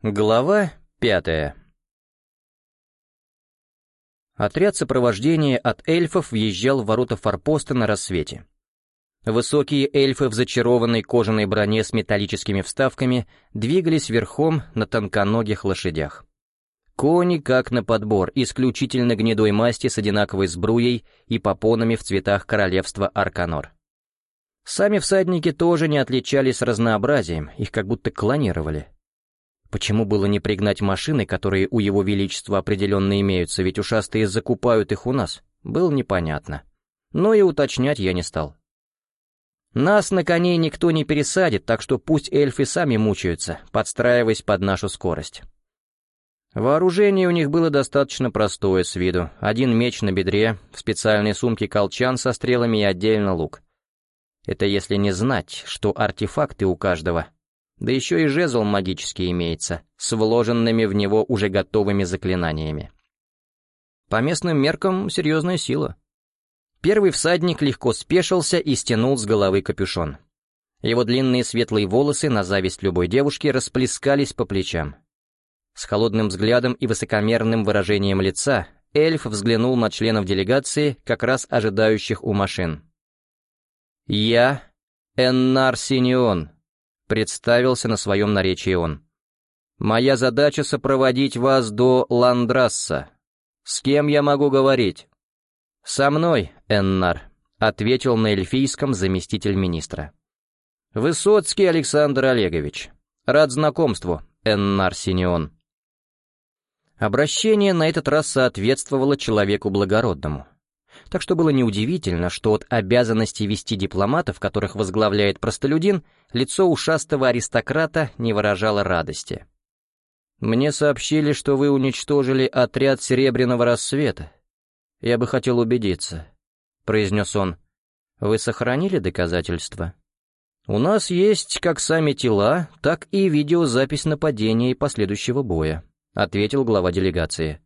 Глава пятая Отряд сопровождения от эльфов въезжал в ворота форпоста на рассвете. Высокие эльфы в зачарованной кожаной броне с металлическими вставками двигались верхом на тонконогих лошадях. Кони как на подбор, исключительно гнедой масти с одинаковой сбруей и попонами в цветах королевства Арканор. Сами всадники тоже не отличались разнообразием, их как будто клонировали. Почему было не пригнать машины, которые у его величества определенно имеются, ведь ушастые закупают их у нас, было непонятно. Но и уточнять я не стал. Нас на коней никто не пересадит, так что пусть эльфы сами мучаются, подстраиваясь под нашу скорость. Вооружение у них было достаточно простое с виду. Один меч на бедре, в специальной сумке колчан со стрелами и отдельно лук. Это если не знать, что артефакты у каждого да еще и жезл магический имеется, с вложенными в него уже готовыми заклинаниями. По местным меркам серьезная сила. Первый всадник легко спешился и стянул с головы капюшон. Его длинные светлые волосы, на зависть любой девушки, расплескались по плечам. С холодным взглядом и высокомерным выражением лица эльф взглянул на членов делегации, как раз ожидающих у машин. «Я Эннар Синион», Представился на своем наречии он. «Моя задача сопроводить вас до Ландрасса. С кем я могу говорить?» «Со мной, Эннар», — ответил на эльфийском заместитель министра. «Высоцкий Александр Олегович. Рад знакомству, Эннар Синеон». Обращение на этот раз соответствовало человеку благородному так что было неудивительно, что от обязанности вести дипломатов, которых возглавляет простолюдин, лицо ушастого аристократа не выражало радости. «Мне сообщили, что вы уничтожили отряд Серебряного Рассвета. Я бы хотел убедиться», — произнес он. «Вы сохранили доказательства?» «У нас есть как сами тела, так и видеозапись нападения и последующего боя», — ответил глава делегации.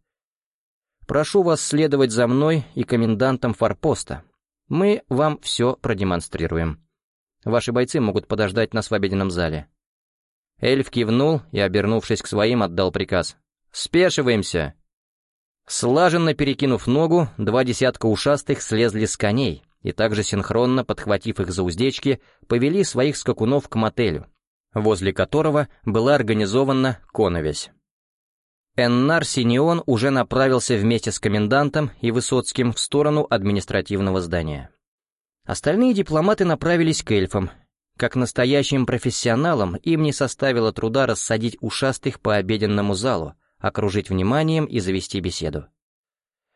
Прошу вас следовать за мной и комендантом форпоста. Мы вам все продемонстрируем. Ваши бойцы могут подождать нас в обеденном зале». Эльф кивнул и, обернувшись к своим, отдал приказ. «Спешиваемся!» Слаженно перекинув ногу, два десятка ушастых слезли с коней и также синхронно, подхватив их за уздечки, повели своих скакунов к мотелю, возле которого была организована коновязь. Эннар Синеон уже направился вместе с комендантом и Высоцким в сторону административного здания. Остальные дипломаты направились к эльфам. Как настоящим профессионалам им не составило труда рассадить ушастых по обеденному залу, окружить вниманием и завести беседу.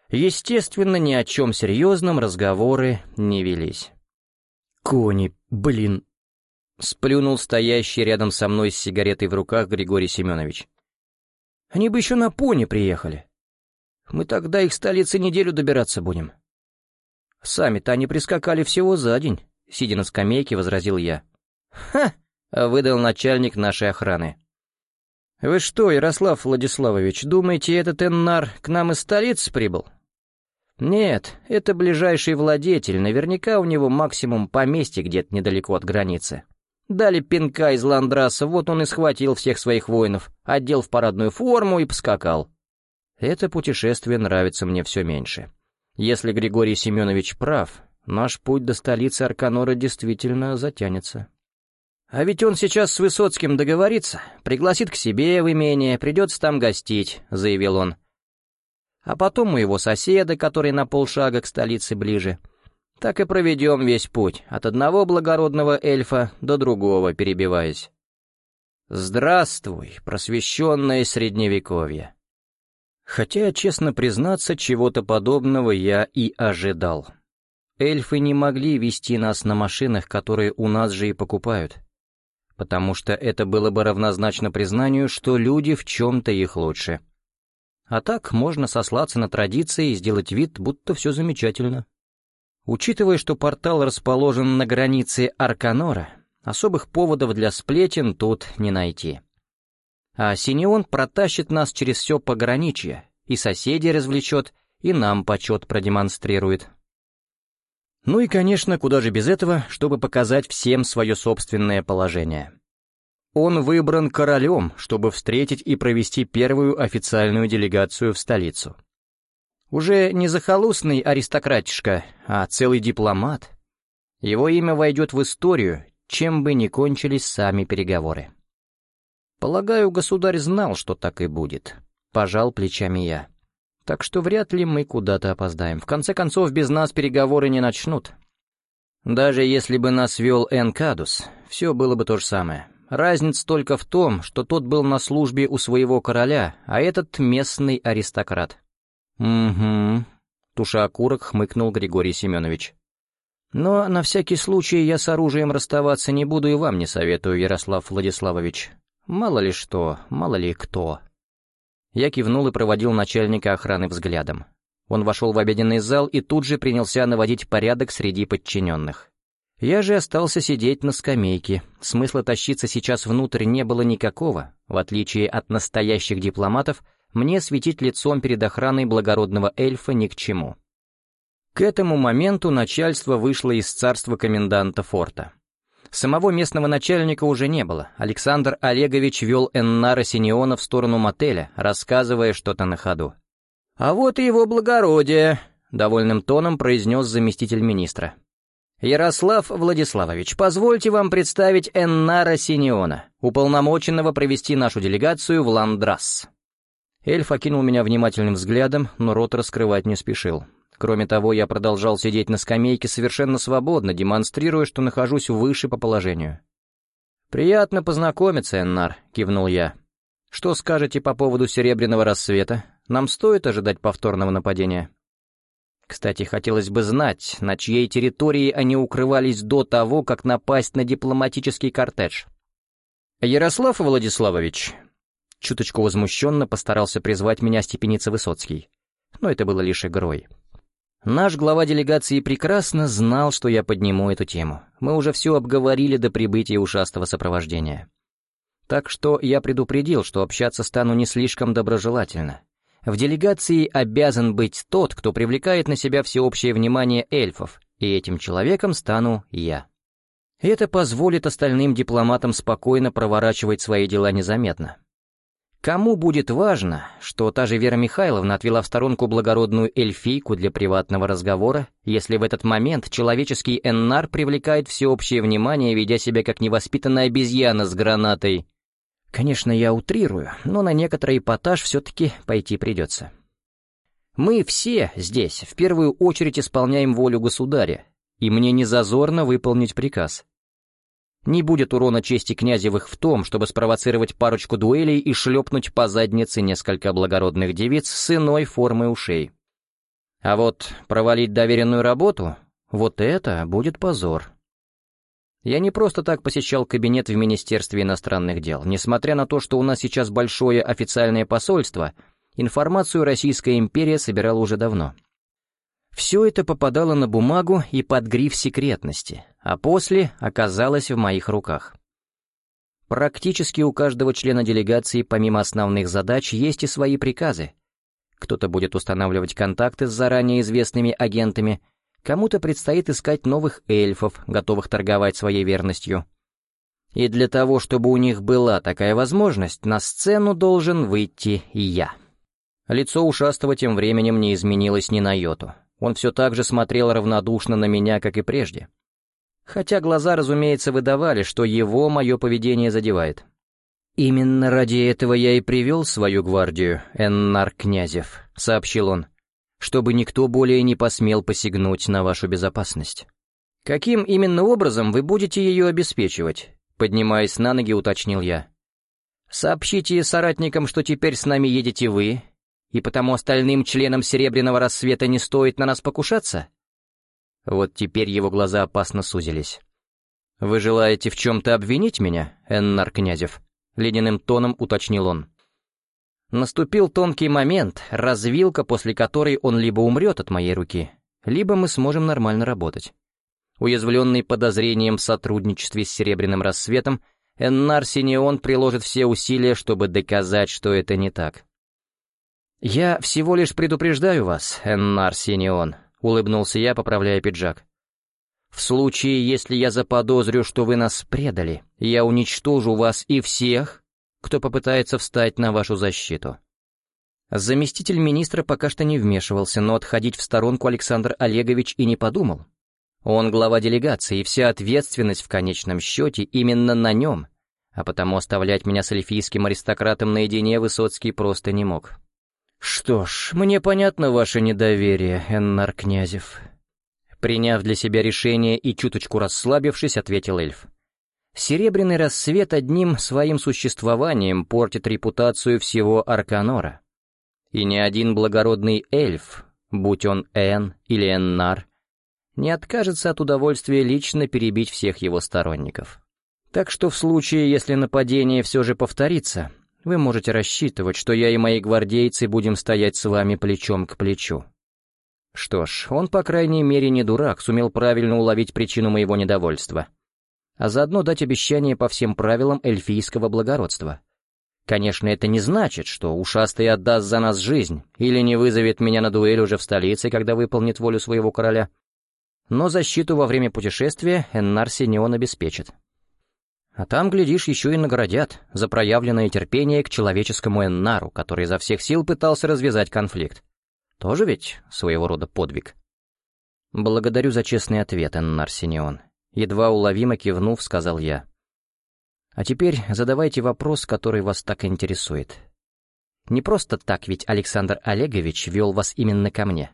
Естественно, ни о чем серьезном разговоры не велись. «Кони, блин!» — сплюнул стоящий рядом со мной с сигаретой в руках Григорий Семенович. Они бы еще на пони приехали. Мы тогда их столицы неделю добираться будем. Сами-то они прискакали всего за день, сидя на скамейке, возразил я. Ха! выдал начальник нашей охраны. Вы что, Ярослав Владиславович, думаете, этот Эннар к нам из столицы прибыл? Нет, это ближайший владетель, наверняка у него максимум поместье где-то недалеко от границы. Дали пинка из Ландраса, вот он и схватил всех своих воинов, одел в парадную форму и поскакал. Это путешествие нравится мне все меньше. Если Григорий Семенович прав, наш путь до столицы Арканора действительно затянется. А ведь он сейчас с Высоцким договорится, пригласит к себе в имение, придется там гостить, заявил он. А потом у его соседа, который на полшага к столице ближе — так и проведем весь путь, от одного благородного эльфа до другого перебиваясь. Здравствуй, просвещенное средневековье. Хотя, честно признаться, чего-то подобного я и ожидал. Эльфы не могли вести нас на машинах, которые у нас же и покупают, потому что это было бы равнозначно признанию, что люди в чем-то их лучше. А так можно сослаться на традиции и сделать вид, будто все замечательно. Учитывая, что портал расположен на границе Арканора, особых поводов для сплетен тут не найти. А Синеон протащит нас через все пограничье, и соседей развлечет, и нам почет продемонстрирует. Ну и, конечно, куда же без этого, чтобы показать всем свое собственное положение. он выбран королем, чтобы встретить и провести первую официальную делегацию в столицу. Уже не захолустный аристократишка, а целый дипломат. Его имя войдет в историю, чем бы ни кончились сами переговоры. Полагаю, государь знал, что так и будет. Пожал плечами я. Так что вряд ли мы куда-то опоздаем. В конце концов, без нас переговоры не начнут. Даже если бы нас вел Энкадус, все было бы то же самое. Разница только в том, что тот был на службе у своего короля, а этот местный аристократ. «Угу», — туша окурок хмыкнул Григорий Семенович. «Но на всякий случай я с оружием расставаться не буду и вам не советую, Ярослав Владиславович. Мало ли что, мало ли кто». Я кивнул и проводил начальника охраны взглядом. Он вошел в обеденный зал и тут же принялся наводить порядок среди подчиненных. Я же остался сидеть на скамейке. Смысла тащиться сейчас внутрь не было никакого. В отличие от настоящих дипломатов, мне светить лицом перед охраной благородного эльфа ни к чему. К этому моменту начальство вышло из царства коменданта форта. Самого местного начальника уже не было. Александр Олегович вел Эннара Синеона в сторону мотеля, рассказывая что-то на ходу. «А вот и его благородие», — довольным тоном произнес заместитель министра. «Ярослав Владиславович, позвольте вам представить Эннара Синеона, уполномоченного провести нашу делегацию в Ландрас». Эльф окинул меня внимательным взглядом, но рот раскрывать не спешил. Кроме того, я продолжал сидеть на скамейке совершенно свободно, демонстрируя, что нахожусь выше по положению. «Приятно познакомиться, Эннар», — кивнул я. «Что скажете по поводу Серебряного рассвета? Нам стоит ожидать повторного нападения?» Кстати, хотелось бы знать, на чьей территории они укрывались до того, как напасть на дипломатический кортедж. «Ярослав Владиславович», — чуточку возмущенно постарался призвать меня степеница Высоцкий. Но это было лишь игрой. Наш глава делегации прекрасно знал, что я подниму эту тему. Мы уже все обговорили до прибытия ушастого сопровождения. Так что я предупредил, что общаться стану не слишком доброжелательно. В делегации обязан быть тот, кто привлекает на себя всеобщее внимание эльфов, и этим человеком стану я. Это позволит остальным дипломатам спокойно проворачивать свои дела незаметно. Кому будет важно, что та же Вера Михайловна отвела в сторонку благородную эльфийку для приватного разговора, если в этот момент человеческий Эннар привлекает всеобщее внимание, ведя себя как невоспитанная обезьяна с гранатой? Конечно, я утрирую, но на некоторый эпатаж все-таки пойти придется. Мы все здесь в первую очередь исполняем волю государя, и мне не зазорно выполнить приказ. Не будет урона чести Князевых в том, чтобы спровоцировать парочку дуэлей и шлепнуть по заднице несколько благородных девиц с иной формой ушей. А вот провалить доверенную работу — вот это будет позор. Я не просто так посещал кабинет в Министерстве иностранных дел. Несмотря на то, что у нас сейчас большое официальное посольство, информацию Российская империя собирала уже давно. Все это попадало на бумагу и под гриф секретности, а после оказалось в моих руках. Практически у каждого члена делегации, помимо основных задач, есть и свои приказы. Кто-то будет устанавливать контакты с заранее известными агентами, кому-то предстоит искать новых эльфов, готовых торговать своей верностью. И для того, чтобы у них была такая возможность, на сцену должен выйти я. Лицо ушастого тем временем не изменилось ни на йоту. Он все так же смотрел равнодушно на меня, как и прежде. Хотя глаза, разумеется, выдавали, что его мое поведение задевает. «Именно ради этого я и привел свою гвардию, Эннар Князев», — сообщил он, «чтобы никто более не посмел посягнуть на вашу безопасность». «Каким именно образом вы будете ее обеспечивать?» Поднимаясь на ноги, уточнил я. «Сообщите соратникам, что теперь с нами едете вы, и потому остальным членам Серебряного Рассвета не стоит на нас покушаться? Вот теперь его глаза опасно сузились. «Вы желаете в чем-то обвинить меня, Эннар Князев?» — ледяным тоном уточнил он. Наступил тонкий момент, развилка, после которой он либо умрет от моей руки, либо мы сможем нормально работать. Уязвленный подозрением в сотрудничестве с Серебряным Рассветом, Эннар Синеон приложит все усилия, чтобы доказать, что это не так. «Я всего лишь предупреждаю вас, Эннар Синион», — улыбнулся я, поправляя пиджак. В случае, если я заподозрю, что вы нас предали, я уничтожу вас и всех, кто попытается встать на вашу защиту». Заместитель министра пока что не вмешивался, но отходить в сторонку Александр Олегович и не подумал. Он глава делегации, и вся ответственность в конечном счете именно на нем, а потому оставлять меня с эльфийским аристократом наедине Высоцкий просто не мог. «Что ж, мне понятно ваше недоверие, Эннар Князев», Приняв для себя решение и чуточку расслабившись, ответил эльф. Серебряный рассвет одним своим существованием портит репутацию всего Арканора. И ни один благородный эльф, будь он Эн или Эннар, не откажется от удовольствия лично перебить всех его сторонников. Так что в случае, если нападение все же повторится, вы можете рассчитывать, что я и мои гвардейцы будем стоять с вами плечом к плечу. Что ж, он, по крайней мере, не дурак, сумел правильно уловить причину моего недовольства. А заодно дать обещание по всем правилам эльфийского благородства. Конечно, это не значит, что ушастый отдаст за нас жизнь или не вызовет меня на дуэль уже в столице, когда выполнит волю своего короля. Но защиту во время путешествия Эннар Синеон обеспечит. А там, глядишь, еще и наградят за проявленное терпение к человеческому Эннару, который изо всех сил пытался развязать конфликт. Тоже ведь своего рода подвиг. Благодарю за честный ответ, Эннар Синеон. Едва уловимо кивнув, сказал я. А теперь задавайте вопрос, который вас так интересует. Не просто так ведь Александр Олегович вел вас именно ко мне.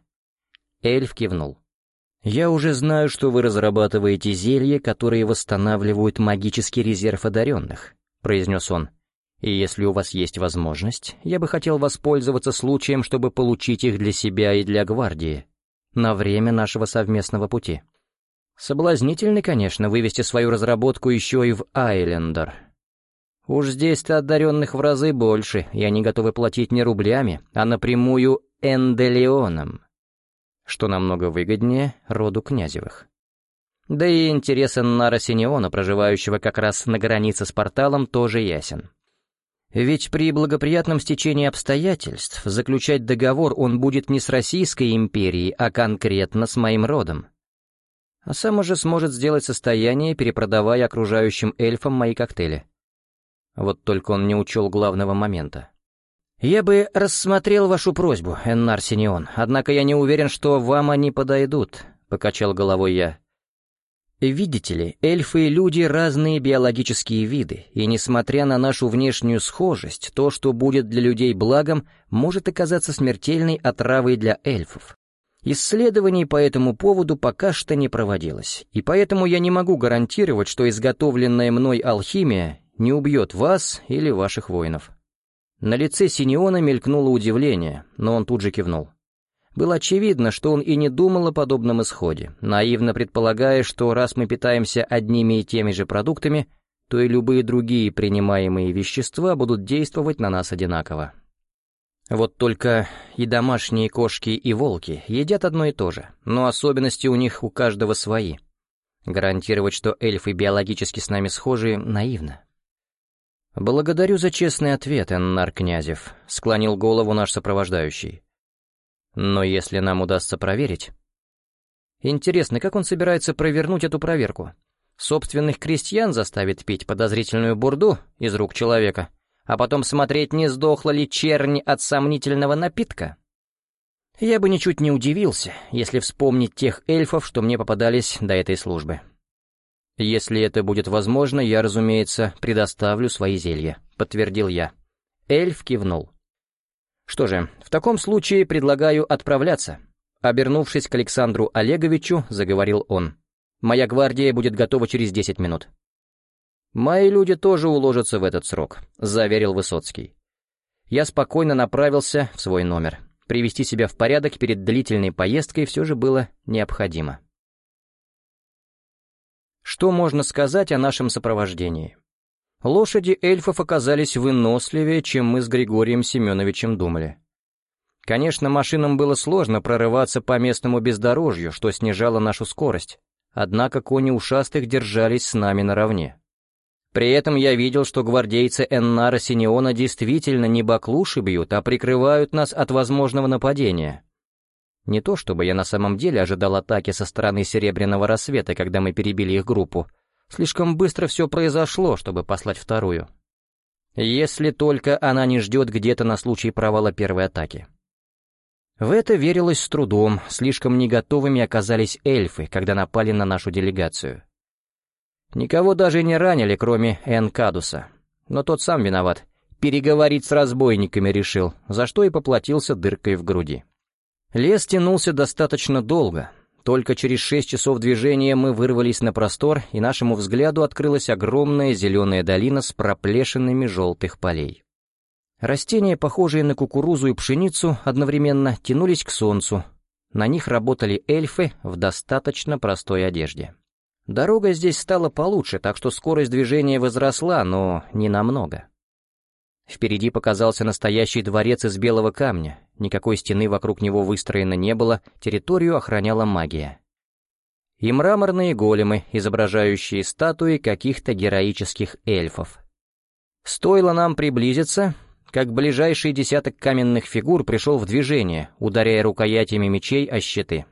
Эльф кивнул. «Я уже знаю, что вы разрабатываете зелья, которые восстанавливают магический резерв одаренных», — произнес он. И если у вас есть возможность, я бы хотел воспользоваться случаем, чтобы получить их для себя и для гвардии на время нашего совместного пути. Соблазнительно, конечно, вывести свою разработку еще и в Айлендер. Уж здесь-то одаренных в разы больше, и они готовы платить не рублями, а напрямую энделеоном, что намного выгоднее роду Князевых. Да и интерес Эннара Синеона, проживающего как раз на границе с порталом, тоже ясен. Ведь при благоприятном стечении обстоятельств заключать договор он будет не с Российской империей, а конкретно с моим родом. А сам уже сможет сделать состояние, перепродавая окружающим эльфам мои коктейли. Вот только он не учел главного момента. «Я бы рассмотрел вашу просьбу, Эннар Синеон, однако я не уверен, что вам они подойдут», — покачал головой я. Видите ли, эльфы и люди — разные биологические виды, и несмотря на нашу внешнюю схожесть, то, что будет для людей благом, может оказаться смертельной отравой для эльфов. Исследований по этому поводу пока что не проводилось, и поэтому я не могу гарантировать, что изготовленная мной алхимия не убьет вас или ваших воинов. На лице Синеона мелькнуло удивление, но он тут же кивнул. Было очевидно, что он и не думал о подобном исходе, наивно предполагая, что раз мы питаемся одними и теми же продуктами, то и любые другие принимаемые вещества будут действовать на нас одинаково. Вот только и домашние кошки, и волки едят одно и то же, но особенности у них у каждого свои. Гарантировать, что эльфы биологически с нами схожи, наивно. «Благодарю за честный ответ, Эннар Князев», — склонил голову наш сопровождающий. Но если нам удастся проверить... Интересно, как он собирается провернуть эту проверку? Собственных крестьян заставит пить подозрительную бурду из рук человека, а потом смотреть, не сдохла ли чернь от сомнительного напитка? Я бы ничуть не удивился, если вспомнить тех эльфов, что мне попадались до этой службы. Если это будет возможно, я, разумеется, предоставлю свои зелья, подтвердил я. Эльф кивнул. Что же, в таком случае предлагаю отправляться. Обернувшись к Александру Олеговичу, заговорил он. Моя гвардия будет готова через десять минут. «Мои люди тоже уложатся в этот срок», — заверил Высоцкий. Я спокойно направился в свой номер. Привести себя в порядок перед длительной поездкой все же было необходимо. Что можно сказать о нашем сопровождении? Лошади эльфов оказались выносливее, чем мы с Григорием Семеновичем думали. Конечно, машинам было сложно прорываться по местному бездорожью, что снижало нашу скорость, однако кони ушастых держались с нами наравне. При этом я видел, что гвардейцы Эннара Синеона действительно не баклуши бьют, а прикрывают нас от возможного нападения. Не то чтобы я на самом деле ожидал атаки со стороны Серебряного Рассвета, когда мы перебили их группу. Слишком быстро все произошло, чтобы послать вторую. Если только она не ждет где-то на случай провала первой атаки. В это верилось с трудом, слишком не готовыми оказались эльфы, когда напали на нашу делегацию. Никого даже не ранили, кроме Энкадуса. Но тот сам виноват. Переговорить с разбойниками решил, за что и поплатился дыркой в груди. Лес тянулся достаточно долго. Только через шесть часов движения мы вырвались на простор, и нашему взгляду открылась огромная зеленая долина с проплешинами желтых полей. Растения, похожие на кукурузу и пшеницу, одновременно тянулись к солнцу. На них работали эльфы в достаточно простой одежде. Дорога здесь стала получше, так что скорость движения возросла, но не намного. Впереди показался настоящий дворец из белого камня. Никакой стены вокруг него выстроено не было, территорию охраняла магия. И мраморные големы, изображающие статуи каких-то героических эльфов. Стоило нам приблизиться, как ближайший десяток каменных фигур пришел в движение, ударяя рукоятями мечей о щиты.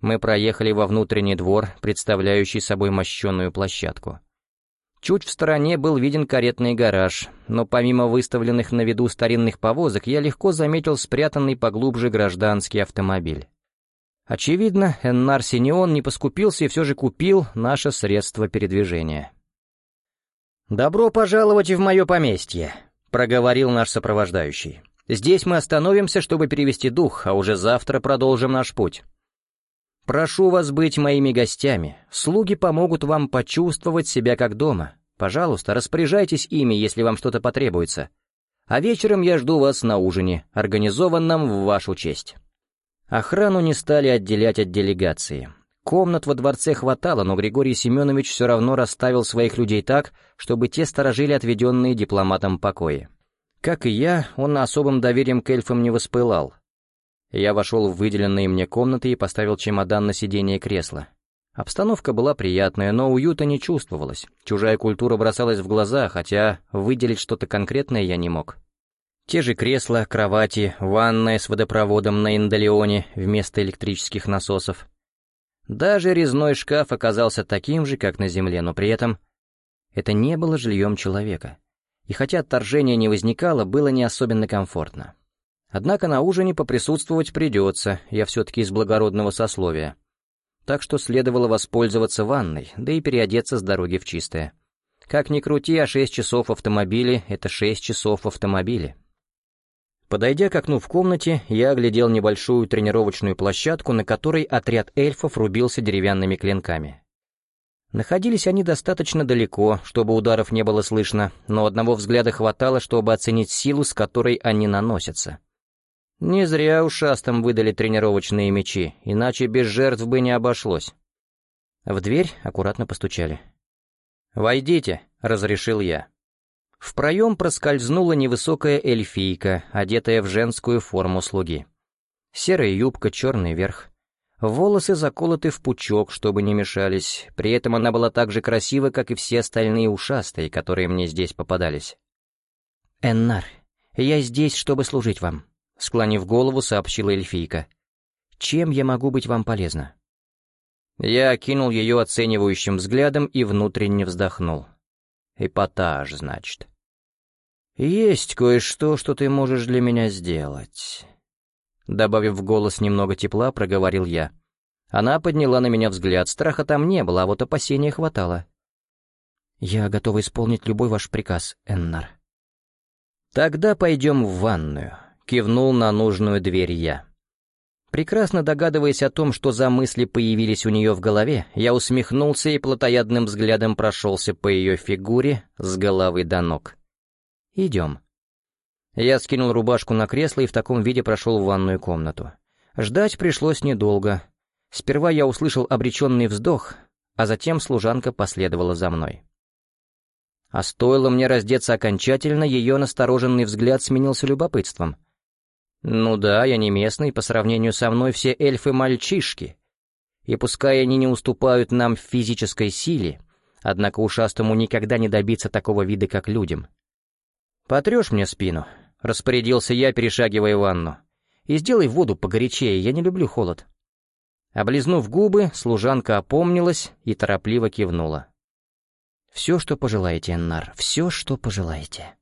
Мы проехали во внутренний двор, представляющий собой мощенную площадку. Чуть в стороне был виден каретный гараж, но помимо выставленных на виду старинных повозок, я легко заметил спрятанный поглубже гражданский автомобиль. Очевидно, Эннар Синеон не поскупился и все же купил наше средство передвижения. «Добро пожаловать в мое поместье», — проговорил наш сопровождающий. «Здесь мы остановимся, чтобы перевести дух, а уже завтра продолжим наш путь». Прошу вас быть моими гостями. Слуги помогут вам почувствовать себя как дома. Пожалуйста, распоряжайтесь ими, если вам что-то потребуется. А вечером я жду вас на ужине, организованном в вашу честь». Охрану не стали отделять от делегации. Комнат во дворце хватало, но Григорий Семенович все равно расставил своих людей так, чтобы те сторожили отведенные дипломатом покои. Как и я, он особым доверием к эльфам не воспылал, я вошел в выделенные мне комнаты и поставил чемодан на сиденье кресла. Обстановка была приятная, но уюта не чувствовалось. Чужая культура бросалась в глаза, хотя выделить что-то конкретное я не мог. Те же кресла, кровати, ванная с водопроводом на Индалеоне вместо электрических насосов. Даже резной шкаф оказался таким же, как на Земле, но при этом это не было жильем человека. И хотя отторжения не возникало, было не особенно комфортно. Однако на ужине поприсутствовать придется, я все-таки из благородного сословия. Так что следовало воспользоваться ванной, да и переодеться с дороги в чистое. Как ни крути, а шесть часов в автомобиле — это шесть часов в автомобиле. Подойдя к окну в комнате, я оглядел небольшую тренировочную площадку, на которой отряд эльфов рубился деревянными клинками. Находились они достаточно далеко, чтобы ударов не было слышно, но одного взгляда хватало, чтобы оценить силу, с которой они наносятся. Не зря ушастым выдали тренировочные мечи, иначе без жертв бы не обошлось. В дверь аккуратно постучали. «Войдите», — разрешил я. В проем проскользнула невысокая эльфийка, одетая в женскую форму слуги. Серая юбка, черный верх. Волосы заколоты в пучок, чтобы не мешались, при этом она была так же красива, как и все остальные ушастые, которые мне здесь попадались. «Эннар, я здесь, чтобы служить вам», склонив голову, сообщила эльфийка. «Чем я могу быть вам полезна?» Я окинул ее оценивающим взглядом и внутренне вздохнул. «Эпатаж, значит». «Есть кое-что, что ты можешь для меня сделать», — добавив в голос немного тепла, проговорил я. Она подняла на меня взгляд, страха там не было, а вот опасения хватало. «Я готова исполнить любой ваш приказ, Эннар». «Тогда пойдем в ванную. Кивнул на нужную дверь я. Прекрасно догадываясь о том, что за мысли появились у нее в голове, я усмехнулся и плотоядным взглядом прошелся по ее фигуре с головы до ног. «Идем». Я скинул рубашку на кресло и в таком виде прошел в ванную комнату. Ждать пришлось недолго. Сперва я услышал обреченный вздох, а затем служанка последовала за мной. А стоило мне раздеться окончательно, ее настороженный взгляд сменился любопытством — ну да, я не местный, по сравнению со мной все эльфы мальчишки. И пускай они не уступают нам в физической силе, однако ушастому никогда не добиться такого вида, как людям. «Потрешь мне спину?» — распорядился я, перешагивая ванну. И сделай воду погорячее, я не люблю холод». Облизнув губы, служанка опомнилась и торопливо кивнула. «Все, что пожелаете, Эннар, все, что пожелаете».